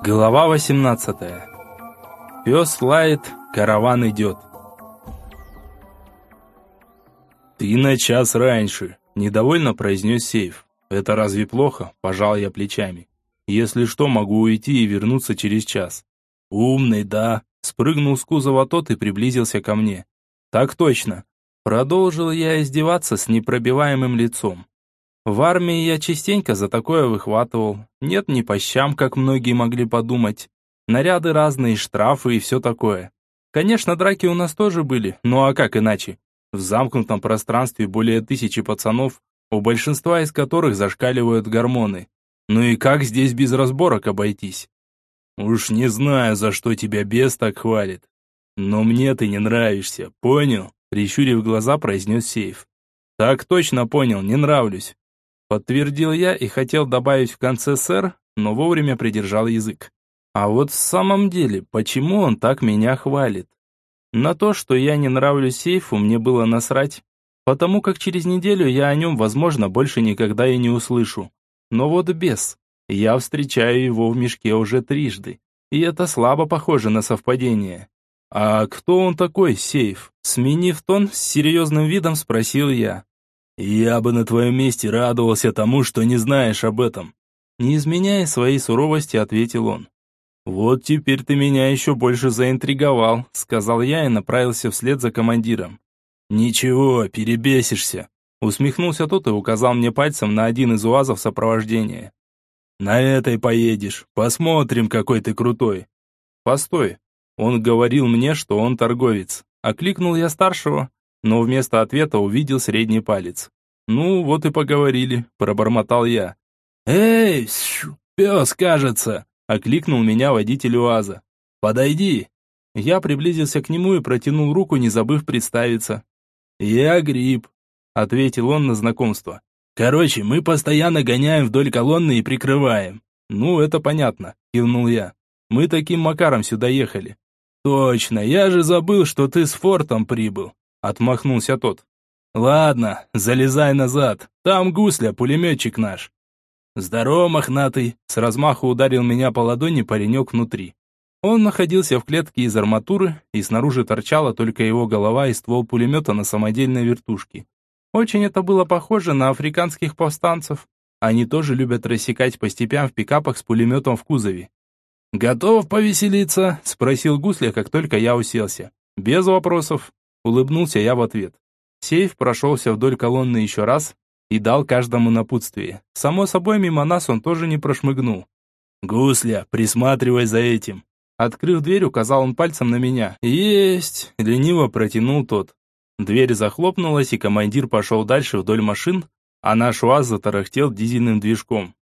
Глава 18. Пес лает, караван идет. «Ты на час раньше», – недовольно произнес сейф. «Это разве плохо?» – пожал я плечами. «Если что, могу уйти и вернуться через час». «Умный, да», – спрыгнул с кузова тот и приблизился ко мне. «Так точно». Продолжил я издеваться с непробиваемым лицом. В армии я частенько за такое выхватывал. Нет ни по щам, как многие могли подумать. Наряды разные, штрафы и все такое. Конечно, драки у нас тоже были, ну а как иначе? В замкнутом пространстве более тысячи пацанов, у большинства из которых зашкаливают гормоны. Ну и как здесь без разборок обойтись? Уж не знаю, за что тебя бес так хвалит. Но мне ты не нравишься, понял? Прищурив глаза, произнес сейф. Так точно понял, не нравлюсь. Подтвердил я и хотел добавить в конце «сэр», но вовремя придержал язык. А вот в самом деле, почему он так меня хвалит? На то, что я не нравлюсь сейфу, мне было насрать, потому как через неделю я о нем, возможно, больше никогда и не услышу. Но вот без. Я встречаю его в мешке уже трижды, и это слабо похоже на совпадение. «А кто он такой, сейф?» Сменив тон, с серьезным видом спросил я. «Я бы на твоем месте радовался тому, что не знаешь об этом». Не изменяя своей суровости, ответил он. «Вот теперь ты меня еще больше заинтриговал», сказал я и направился вслед за командиром. «Ничего, перебесишься», усмехнулся тот и указал мне пальцем на один из уазов сопровождения. «На этой поедешь, посмотрим, какой ты крутой». «Постой, он говорил мне, что он торговец». Окликнул я старшего, но вместо ответа увидел средний палец. «Ну, вот и поговорили», – пробормотал я. «Эй, пес, кажется!» – окликнул меня водитель УАЗа. «Подойди!» Я приблизился к нему и протянул руку, не забыв представиться. «Я Гриб», – ответил он на знакомство. «Короче, мы постоянно гоняем вдоль колонны и прикрываем». «Ну, это понятно», – кивнул я. «Мы таким макаром сюда ехали». «Точно, я же забыл, что ты с фортом прибыл», – отмахнулся тот. «Ладно, залезай назад. Там гусля, пулеметчик наш». «Здорово, мохнатый!» С размаху ударил меня по ладони паренек внутри. Он находился в клетке из арматуры, и снаружи торчала только его голова и ствол пулемета на самодельной вертушке. Очень это было похоже на африканских повстанцев. Они тоже любят рассекать по степям в пикапах с пулеметом в кузове. «Готов повеселиться?» – спросил Гусля, как только я уселся. «Без вопросов», – улыбнулся я в ответ. Сейф прошелся вдоль колонны еще раз и дал каждому напутствие. Само собой, мимо нас он тоже не прошмыгнул. «Гусля, присматривай за этим!» Открыв дверь, указал он пальцем на меня. «Есть!» – лениво протянул тот. Дверь захлопнулась, и командир пошел дальше вдоль машин, а наш УАЗ затарахтел дизельным движком.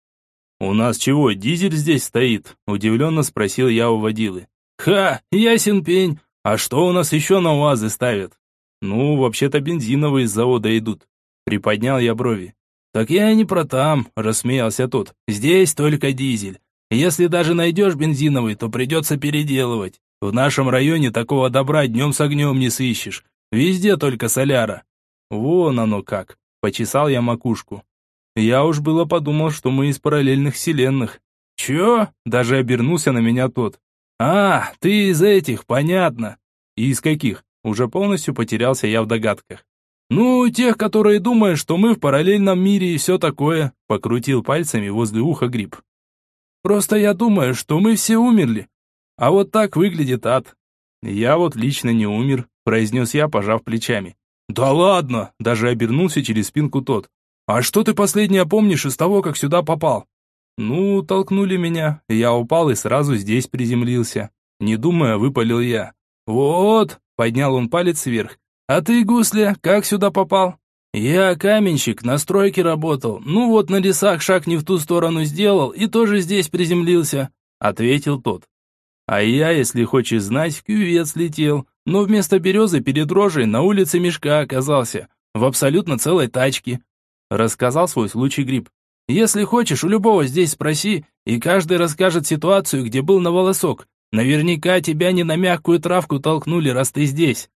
«У нас чего, дизель здесь стоит?» – удивленно спросил я у водилы. «Ха, ясен пень! А что у нас еще на УАЗы ставят?» «Ну, вообще-то бензиновые из завода идут». Приподнял я брови. «Так я не про там», – рассмеялся тот. «Здесь только дизель. Если даже найдешь бензиновый, то придется переделывать. В нашем районе такого добра днем с огнем не сыщешь. Везде только соляра». «Вон оно как», – почесал я макушку. Я уж было подумал, что мы из параллельных вселенных. «Чё?» – даже обернулся на меня тот. «А, ты из этих, понятно». «И из каких?» Уже полностью потерялся я в догадках. «Ну, тех, которые думают, что мы в параллельном мире и все такое», покрутил пальцами возле уха гриб. «Просто я думаю, что мы все умерли. А вот так выглядит ад». «Я вот лично не умер», произнес я, пожав плечами. «Да ладно!» Даже обернулся через спинку тот. «А что ты последнее помнишь из того, как сюда попал?» «Ну, толкнули меня. Я упал и сразу здесь приземлился. Не думая, выпалил я. «Вот!» Поднял он палец вверх. «А ты, гусля, как сюда попал?» «Я каменщик, на стройке работал. Ну вот на лесах шаг не в ту сторону сделал и тоже здесь приземлился», — ответил тот. «А я, если хочешь знать, в кювет слетел, но вместо березы перед рожей на улице мешка оказался, в абсолютно целой тачке», — рассказал свой случай Гриб. «Если хочешь, у любого здесь спроси, и каждый расскажет ситуацию, где был на волосок. Наверняка тебя не на мягкую травку толкнули, раз ты здесь.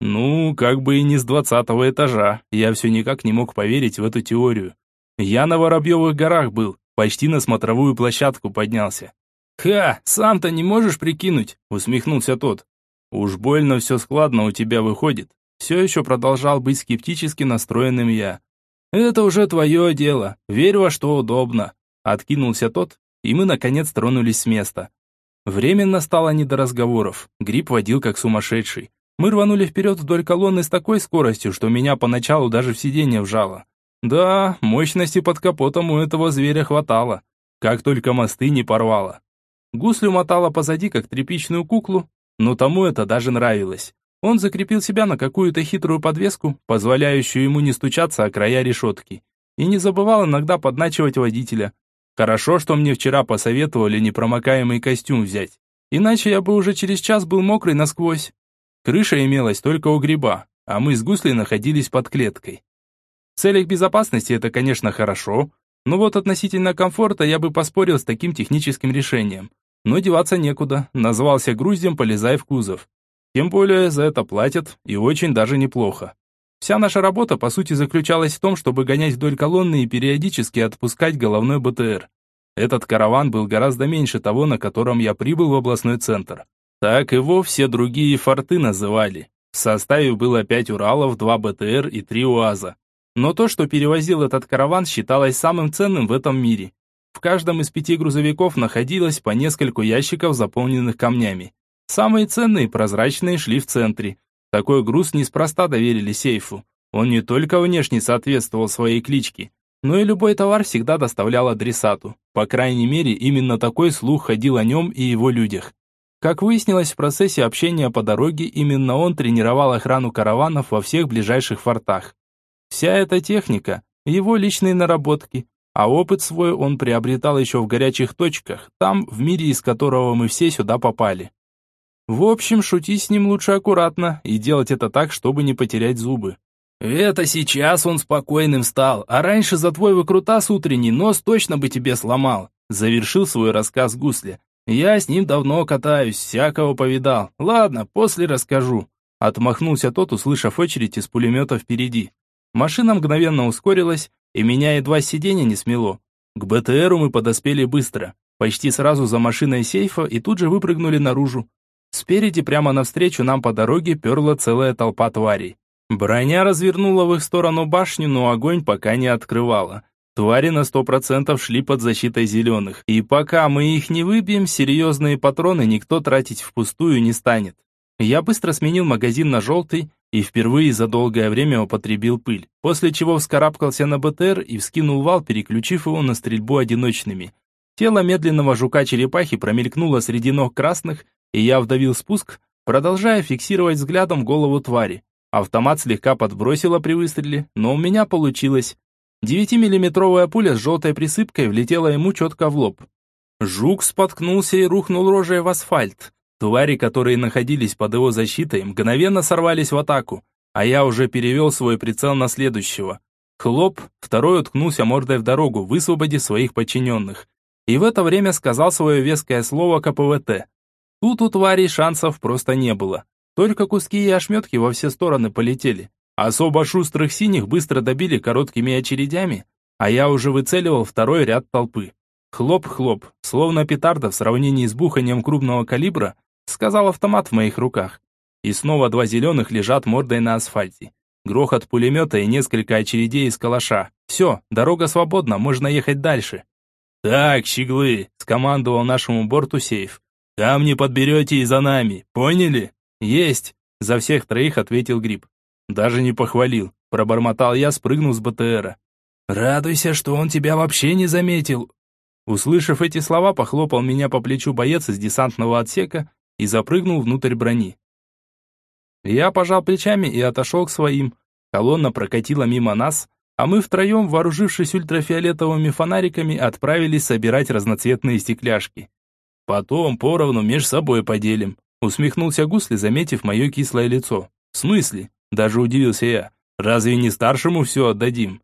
Ну, как бы и не с двадцатого этажа. Я все никак не мог поверить в эту теорию. Я на Воробьевых горах был, почти на смотровую площадку поднялся. «Ха, сам-то не можешь прикинуть?» – усмехнулся тот. «Уж больно все складно у тебя выходит». Все еще продолжал быть скептически настроенным я. «Это уже твое дело. Верь во что удобно». Откинулся тот, и мы, наконец, тронулись с места. Временно стало не до разговоров. Гриб водил как сумасшедший. Мы рванули вперед вдоль колонны с такой скоростью, что меня поначалу даже в сиденье вжало. Да, мощности под капотом у этого зверя хватало. Как только мосты не порвало. Гуслю мотала позади, как тряпичную куклу, но тому это даже нравилось. Он закрепил себя на какую-то хитрую подвеску, позволяющую ему не стучаться о края решетки. И не забывал иногда подначивать водителя. Хорошо, что мне вчера посоветовали непромокаемый костюм взять. Иначе я бы уже через час был мокрый насквозь. Крыша имелась только у гриба, а мы с гуслей находились под клеткой. В целях безопасности это, конечно, хорошо, но вот относительно комфорта я бы поспорил с таким техническим решением. Но деваться некуда, назвался груздем, полезай в кузов. Тем более за это платят, и очень даже неплохо. Вся наша работа, по сути, заключалась в том, чтобы гонять вдоль колонны и периодически отпускать головной БТР. Этот караван был гораздо меньше того, на котором я прибыл в областной центр. Так его все другие форты называли. В составе было 5 Уралов, 2 БТР и 3 УАЗа. Но то, что перевозил этот караван, считалось самым ценным в этом мире. В каждом из пяти грузовиков находилось по нескольку ящиков, заполненных камнями. Самые ценные прозрачные шли в центре. Такой груз неспроста доверили сейфу. Он не только внешне соответствовал своей кличке, но и любой товар всегда доставлял адресату. По крайней мере, именно такой слух ходил о нем и его людях. Как выяснилось в процессе общения по дороге, именно он тренировал охрану караванов во всех ближайших фортах. Вся эта техника – его личные наработки, а опыт свой он приобретал еще в горячих точках, там, в мире, из которого мы все сюда попали. В общем, шутить с ним лучше аккуратно и делать это так, чтобы не потерять зубы. Это сейчас он спокойным стал, а раньше за твой выкрутас утренний нос точно бы тебе сломал. Завершил свой рассказ Гусля. Я с ним давно катаюсь, всякого повидал. Ладно, после расскажу. Отмахнулся тот, услышав очередь из пулемета впереди. Машина мгновенно ускорилась, и меня едва сиденье не смело. К БТРу мы подоспели быстро, почти сразу за машиной сейфа и тут же выпрыгнули наружу. Спереди прямо навстречу нам по дороге перла целая толпа тварей. Броня развернула в их сторону башню, но огонь пока не открывала. Твари на сто процентов шли под защитой зеленых, и пока мы их не выбьем, серьезные патроны никто тратить впустую не станет. Я быстро сменил магазин на желтый и впервые за долгое время употребил пыль, после чего вскарабкался на БТР и вскинул вал, переключив его на стрельбу одиночными. Тело медленного жука-черепахи промелькнуло среди ног красных, и я вдавил спуск, продолжая фиксировать взглядом голову твари. Автомат слегка подбросило при выстреле, но у меня получилось. Девятимиллиметровая пуля с желтой присыпкой влетела ему четко в лоб. Жук споткнулся и рухнул рожей в асфальт. Твари, которые находились под его защитой, мгновенно сорвались в атаку, а я уже перевел свой прицел на следующего. Хлоп, второй уткнулся мордой в дорогу, высвободив своих подчиненных. И в это время сказал свое веское слово КПВТ. Тут у тварей шансов просто не было. Только куски и ошметки во все стороны полетели. Особо шустрых синих быстро добили короткими очередями, а я уже выцеливал второй ряд толпы. Хлоп-хлоп, словно петарда в сравнении с буханием крупного калибра, сказал автомат в моих руках. И снова два зеленых лежат мордой на асфальте. Грохот пулемета и несколько очередей из калаша. Все, дорога свободна, можно ехать дальше. «Так, щеглы!» – скомандовал нашему борту сейф. Камни подберете и за нами, поняли? Есть, за всех троих ответил Гриб. Даже не похвалил, пробормотал я, спрыгнув с БТРа. Радуйся, что он тебя вообще не заметил. Услышав эти слова, похлопал меня по плечу боец из десантного отсека и запрыгнул внутрь брони. Я пожал плечами и отошел к своим. Колонна прокатила мимо нас, а мы втроем, вооружившись ультрафиолетовыми фонариками, отправились собирать разноцветные стекляшки. Потом поровну меж собой поделим. Усмехнулся Гусли, заметив мое кислое лицо. В смысле? Даже удивился я. Разве не старшему все отдадим?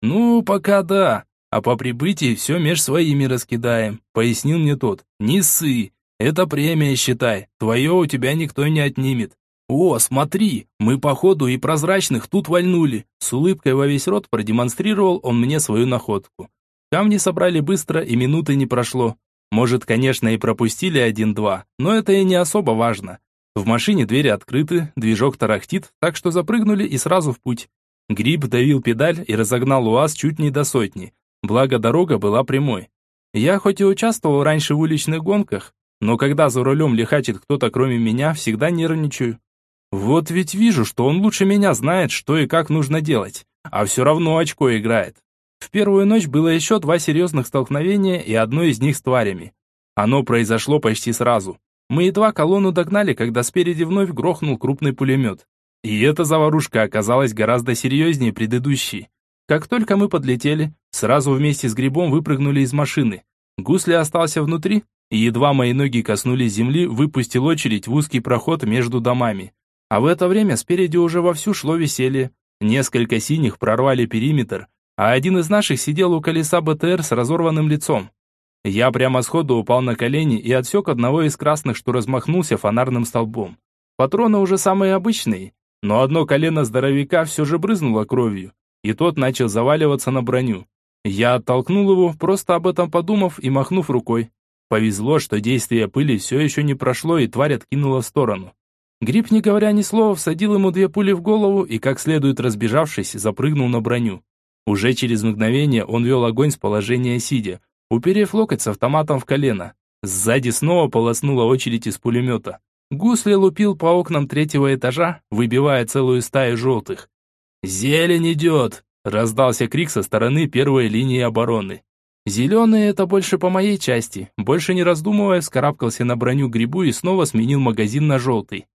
Ну, пока да. А по прибытии все меж своими раскидаем, пояснил мне тот. Не ссы. Это премия, считай. Твое у тебя никто не отнимет. «О, смотри, мы походу и прозрачных тут вальнули!» С улыбкой во весь рот продемонстрировал он мне свою находку. Камни собрали быстро, и минуты не прошло. Может, конечно, и пропустили один-два, но это и не особо важно. В машине двери открыты, движок тарахтит, так что запрыгнули и сразу в путь. Гриб давил педаль и разогнал УАЗ чуть не до сотни. Благо дорога была прямой. Я хоть и участвовал раньше в уличных гонках, но когда за рулем лихачит кто-то кроме меня, всегда нервничаю. Вот ведь вижу, что он лучше меня знает, что и как нужно делать, а все равно очко играет. В первую ночь было еще два серьезных столкновения и одно из них с тварями. Оно произошло почти сразу. Мы едва колонну догнали, когда спереди вновь грохнул крупный пулемет. И эта заварушка оказалась гораздо серьезнее предыдущей. Как только мы подлетели, сразу вместе с грибом выпрыгнули из машины. Гусли остался внутри, и едва мои ноги коснулись земли, выпустил очередь в узкий проход между домами. А в это время спереди уже вовсю шло веселье. Несколько синих прорвали периметр, а один из наших сидел у колеса БТР с разорванным лицом. Я прямо сходу упал на колени и отсек одного из красных, что размахнулся фонарным столбом. Патроны уже самые обычные, но одно колено здоровяка все же брызнуло кровью, и тот начал заваливаться на броню. Я оттолкнул его, просто об этом подумав и махнув рукой. Повезло, что действие пыли все еще не прошло, и тварь откинула в сторону. Гриб, не говоря ни слова, всадил ему две пули в голову и, как следует разбежавшись, запрыгнул на броню. Уже через мгновение он вел огонь с положения сидя, уперев локоть с автоматом в колено. Сзади снова полоснула очередь из пулемета. Гусли лупил по окнам третьего этажа, выбивая целую стаю желтых. «Зелень идет!» – раздался крик со стороны первой линии обороны. Зеленый – это больше по моей части. Больше не раздумывая, скарабкался на броню грибу и снова сменил магазин на желтый.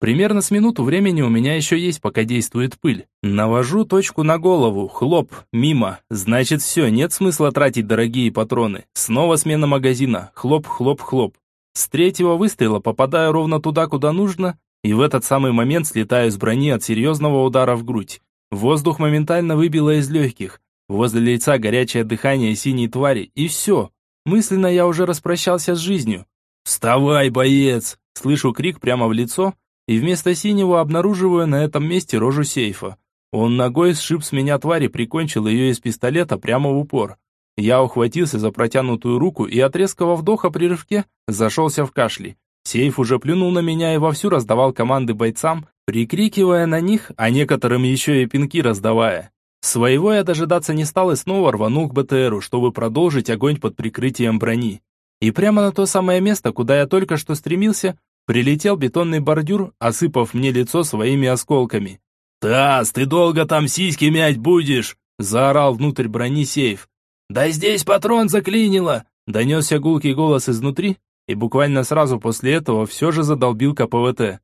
Примерно с минуту времени у меня еще есть, пока действует пыль. Навожу точку на голову, хлоп, мимо. Значит все, нет смысла тратить дорогие патроны. Снова смена магазина, хлоп, хлоп, хлоп. С третьего выстрела попадаю ровно туда, куда нужно, и в этот самый момент слетаю с брони от серьезного удара в грудь. Воздух моментально выбило из легких. Возле лица горячее дыхание синей твари, и все. Мысленно я уже распрощался с жизнью. «Вставай, боец!» Слышу крик прямо в лицо, и вместо синего обнаруживаю на этом месте рожу сейфа. Он ногой сшиб с меня тварь и прикончил ее из пистолета прямо в упор. Я ухватился за протянутую руку и от резкого вдоха при рывке зашелся в кашле. Сейф уже плюнул на меня и вовсю раздавал команды бойцам, прикрикивая на них, а некоторым еще и пинки раздавая. Своего я дожидаться не стал и снова рванул к БТРу, чтобы продолжить огонь под прикрытием брони. И прямо на то самое место, куда я только что стремился, Прилетел бетонный бордюр, осыпав мне лицо своими осколками. «Тасс, ты долго там сиськи мять будешь?» заорал внутрь брони сейф. «Да здесь патрон заклинило!» донесся гулкий голос изнутри, и буквально сразу после этого все же задолбил КПВТ.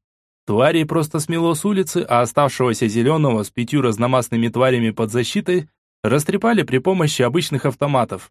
Твари просто смело с улицы, а оставшегося зеленого с пятью разномастными тварями под защитой растрепали при помощи обычных автоматов.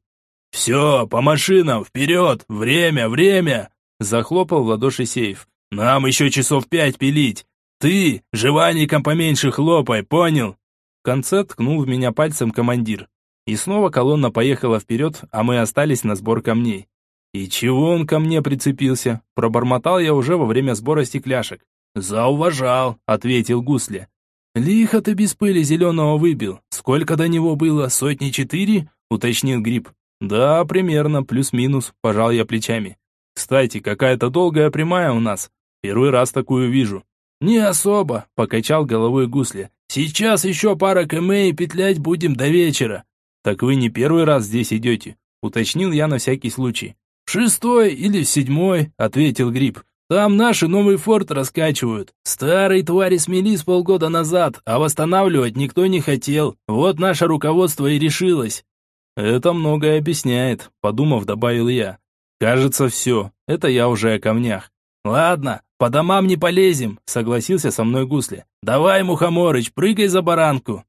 «Все, по машинам, вперед! Время, время!» Захлопал в ладоши сейф. «Нам еще часов пять пилить! Ты, живальником поменьше хлопай, понял?» В конце ткнул в меня пальцем командир. И снова колонна поехала вперед, а мы остались на сбор камней. «И чего он ко мне прицепился?» Пробормотал я уже во время сбора стекляшек. «Зауважал», — ответил Гусля. «Лихо ты без пыли зеленого выбил. Сколько до него было? Сотни четыре?» — уточнил Гриб. «Да, примерно, плюс-минус», — пожал я плечами. Кстати, какая-то долгая прямая у нас. Первый раз такую вижу. Не особо, покачал головой гусли. Сейчас еще пара км и петлять будем до вечера. Так вы не первый раз здесь идете, уточнил я на всякий случай. шестой или седьмой, ответил Гриб. Там наши новый форт раскачивают. Старый твари смели с полгода назад, а восстанавливать никто не хотел. Вот наше руководство и решилось. Это многое объясняет, подумав, добавил я. Кажется, все. Это я уже о камнях. Ладно, по домам не полезем, согласился со мной Гусли. Давай, Мухоморыч, прыгай за баранку.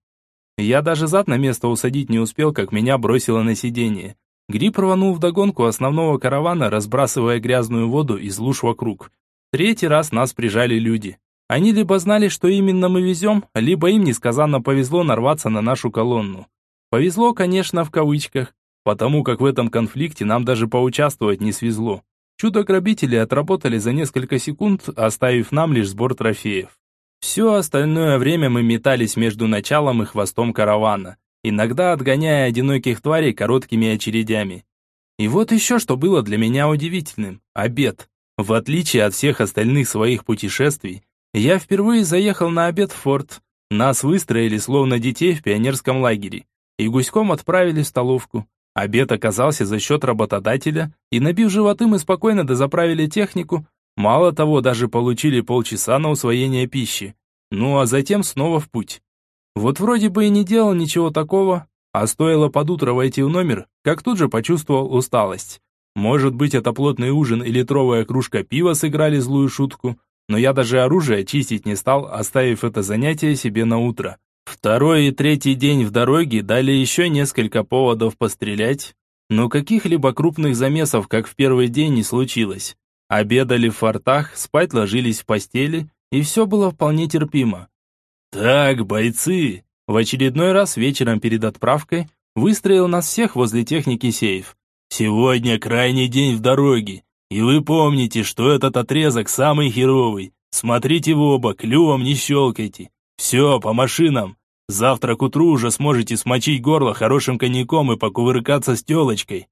Я даже зад на место усадить не успел, как меня бросило на сиденье. Гриб рванул вдогонку основного каравана, разбрасывая грязную воду из луж вокруг. Третий раз нас прижали люди. Они либо знали, что именно мы везем, либо им несказанно повезло нарваться на нашу колонну. Повезло, конечно, в кавычках потому как в этом конфликте нам даже поучаствовать не свезло. Чудо-грабители отработали за несколько секунд, оставив нам лишь сбор трофеев. Все остальное время мы метались между началом и хвостом каравана, иногда отгоняя одиноких тварей короткими очередями. И вот еще что было для меня удивительным – обед. В отличие от всех остальных своих путешествий, я впервые заехал на обед в форт. Нас выстроили словно детей в пионерском лагере и гуськом отправили в столовку. Обед оказался за счет работодателя, и набив животы мы спокойно дозаправили технику, мало того, даже получили полчаса на усвоение пищи. Ну а затем снова в путь. Вот вроде бы и не делал ничего такого, а стоило под утро войти в номер, как тут же почувствовал усталость. Может быть, это плотный ужин и литровая кружка пива сыграли злую шутку, но я даже оружие чистить не стал, оставив это занятие себе на утро. Второй и третий день в дороге дали еще несколько поводов пострелять, но каких-либо крупных замесов, как в первый день, не случилось. Обедали в фортах, спать ложились в постели, и все было вполне терпимо. «Так, бойцы!» В очередной раз вечером перед отправкой выстроил нас всех возле техники сейф. Сегодня крайний день в дороге, и вы помните, что этот отрезок самый херовый. Смотрите в оба, клювом не щелкайте. Все, по машинам. Завтра к утру уже сможете смочить горло хорошим коньяком и покувыркаться с телочкой.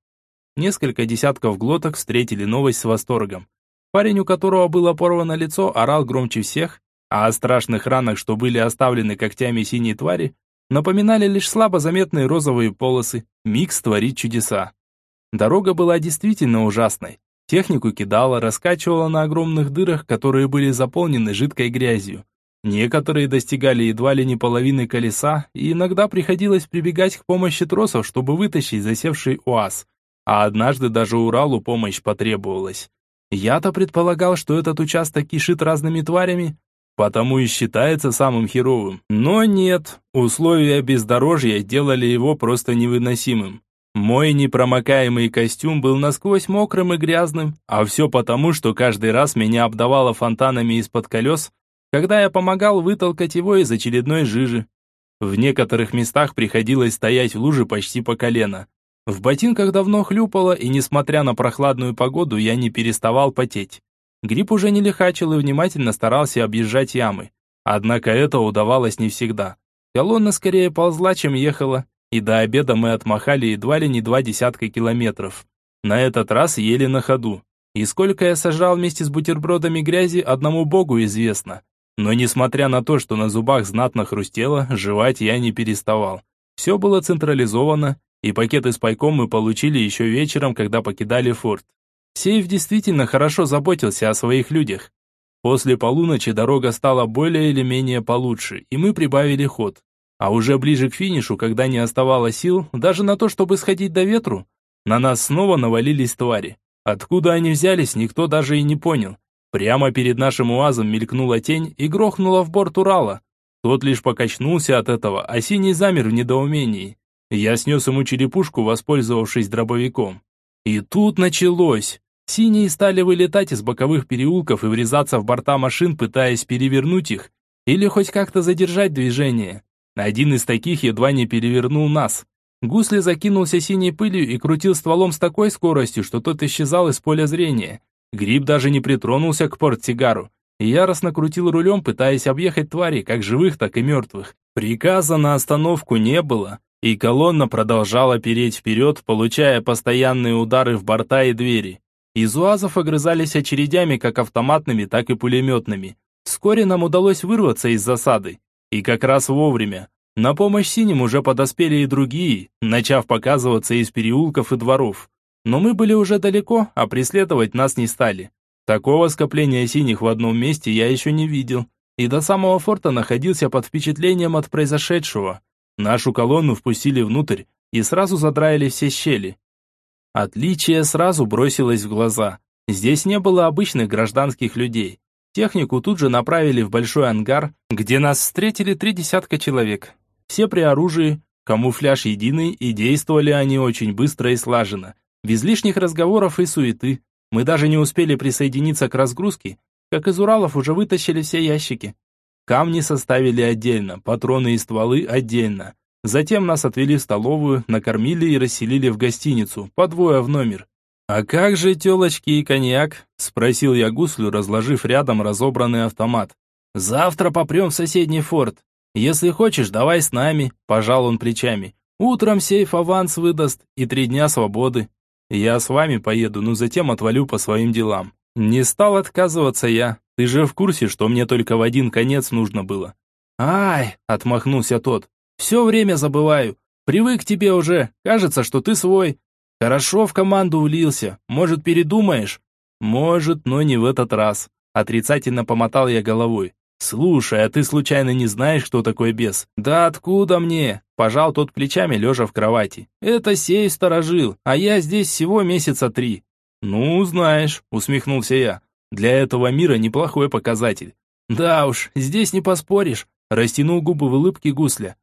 Несколько десятков глоток встретили новость с восторгом. Парень, у которого было порвано лицо, орал громче всех, а о страшных ранах, что были оставлены когтями синей твари, напоминали лишь слабо заметные розовые полосы. Микс творит чудеса. Дорога была действительно ужасной. Технику кидала, раскачивала на огромных дырах, которые были заполнены жидкой грязью. Некоторые достигали едва ли не половины колеса, и иногда приходилось прибегать к помощи тросов, чтобы вытащить засевший УАЗ. А однажды даже Уралу помощь потребовалась. Я-то предполагал, что этот участок кишит разными тварями, потому и считается самым херовым. Но нет, условия бездорожья делали его просто невыносимым. Мой непромокаемый костюм был насквозь мокрым и грязным, а все потому, что каждый раз меня обдавало фонтанами из-под колес, когда я помогал вытолкать его из очередной жижи. В некоторых местах приходилось стоять в луже почти по колено. В ботинках давно хлюпало, и несмотря на прохладную погоду, я не переставал потеть. Гриб уже не лихачил и внимательно старался объезжать ямы. Однако это удавалось не всегда. Колонна скорее ползла, чем ехала, и до обеда мы отмахали едва ли не два десятка километров. На этот раз еле на ходу. И сколько я сожрал вместе с бутербродами грязи, одному богу известно. Но несмотря на то, что на зубах знатно хрустело, жевать я не переставал. Все было централизовано, и пакеты с пайком мы получили еще вечером, когда покидали форт. Сейф действительно хорошо заботился о своих людях. После полуночи дорога стала более или менее получше, и мы прибавили ход. А уже ближе к финишу, когда не оставалось сил, даже на то, чтобы сходить до ветру, на нас снова навалились твари. Откуда они взялись, никто даже и не понял. Прямо перед нашим УАЗом мелькнула тень и грохнула в борт Урала. Тот лишь покачнулся от этого, а синий замер в недоумении. Я снес ему черепушку, воспользовавшись дробовиком. И тут началось. Синие стали вылетать из боковых переулков и врезаться в борта машин, пытаясь перевернуть их или хоть как-то задержать движение. Один из таких едва не перевернул нас. Гусли закинулся синей пылью и крутил стволом с такой скоростью, что тот исчезал из поля зрения. Гриб даже не притронулся к портсигару и яростно крутил рулем, пытаясь объехать твари, как живых, так и мертвых. Приказа на остановку не было, и колонна продолжала переть вперед, получая постоянные удары в борта и двери. Из УАЗов огрызались очередями как автоматными, так и пулеметными. Вскоре нам удалось вырваться из засады. И как раз вовремя. На помощь синим уже подоспели и другие, начав показываться из переулков и дворов. Но мы были уже далеко, а преследовать нас не стали. Такого скопления синих в одном месте я еще не видел. И до самого форта находился под впечатлением от произошедшего. Нашу колонну впустили внутрь и сразу задраили все щели. Отличие сразу бросилось в глаза. Здесь не было обычных гражданских людей. Технику тут же направили в большой ангар, где нас встретили три десятка человек. Все при оружии, камуфляж единый, и действовали они очень быстро и слаженно, без лишних разговоров и суеты. Мы даже не успели присоединиться к разгрузке, как из Уралов уже вытащили все ящики. Камни составили отдельно, патроны и стволы отдельно. Затем нас отвели в столовую, накормили и расселили в гостиницу, по двое в номер. «А как же телочки и коньяк?» – спросил я гуслю, разложив рядом разобранный автомат. «Завтра попрем в соседний форт. Если хочешь, давай с нами», – пожал он плечами. «Утром сейф аванс выдаст и три дня свободы». Я с вами поеду, но затем отвалю по своим делам. Не стал отказываться я. Ты же в курсе, что мне только в один конец нужно было. Ай, отмахнулся тот. Все время забываю. Привык к тебе уже. Кажется, что ты свой. Хорошо в команду улился. Может, передумаешь? Может, но не в этот раз. Отрицательно помотал я головой. «Слушай, а ты случайно не знаешь, кто такой бес?» «Да откуда мне?» Пожал тот плечами, лежа в кровати. «Это сей сторожил, а я здесь всего месяца три». «Ну, знаешь», усмехнулся я. «Для этого мира неплохой показатель». «Да уж, здесь не поспоришь», растянул губы в улыбке гусля.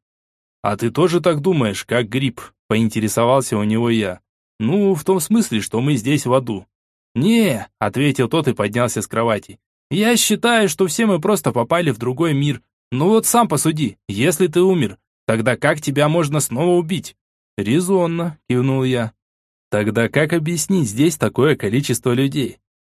«А ты тоже так думаешь, как гриб?» поинтересовался у него я. «Ну, в том смысле, что мы здесь в аду». «Не», ответил тот и поднялся с кровати. Я считаю, что все мы просто попали в другой мир. Ну вот сам посуди, если ты умер, тогда как тебя можно снова убить? Резонно, кивнул я. Тогда как объяснить здесь такое количество людей?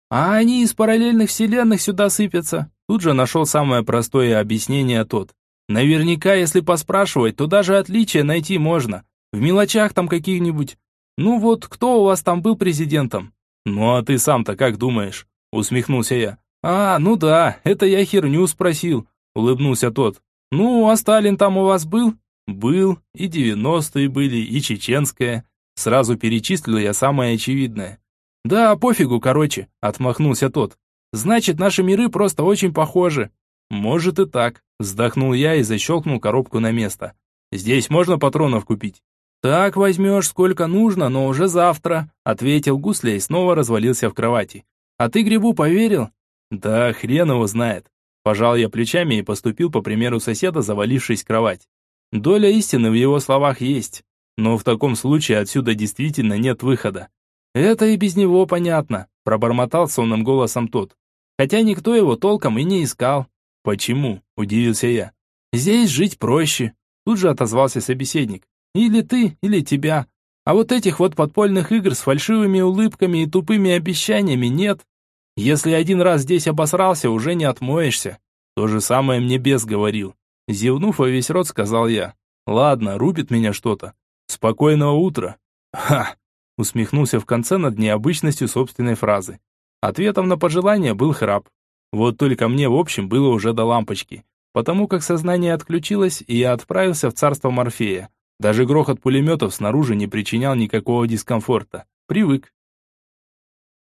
А они из параллельных вселенных сюда сыпятся. Тут же нашел самое простое объяснение тот. Наверняка, если поспрашивать, то даже отличия найти можно. В мелочах там каких-нибудь. Ну вот, кто у вас там был президентом? Ну а ты сам-то как думаешь? Усмехнулся я. «А, ну да, это я херню спросил», — улыбнулся тот. «Ну, а Сталин там у вас был?» «Был, и девяностые были, и чеченская». Сразу перечислил я самое очевидное. «Да, пофигу, короче», — отмахнулся тот. «Значит, наши миры просто очень похожи». «Может и так», — вздохнул я и защелкнул коробку на место. «Здесь можно патронов купить?» «Так возьмешь сколько нужно, но уже завтра», — ответил Гусля и снова развалился в кровати. «А ты Грибу поверил?» Да хрен его знает. Пожал я плечами и поступил по примеру соседа, завалившись в кровать. Доля истины в его словах есть, но в таком случае отсюда действительно нет выхода. Это и без него понятно, пробормотал сонным голосом тот. Хотя никто его толком и не искал. Почему? Удивился я. Здесь жить проще. Тут же отозвался собеседник. Или ты, или тебя. А вот этих вот подпольных игр с фальшивыми улыбками и тупыми обещаниями нет. Если один раз здесь обосрался, уже не отмоешься. То же самое мне бес говорил. Зевнув во весь рот, сказал я. Ладно, рубит меня что-то. Спокойного утра. Ха! Усмехнулся в конце над необычностью собственной фразы. Ответом на пожелание был храп. Вот только мне, в общем, было уже до лампочки. Потому как сознание отключилось, и я отправился в царство Морфея. Даже грохот пулеметов снаружи не причинял никакого дискомфорта. Привык.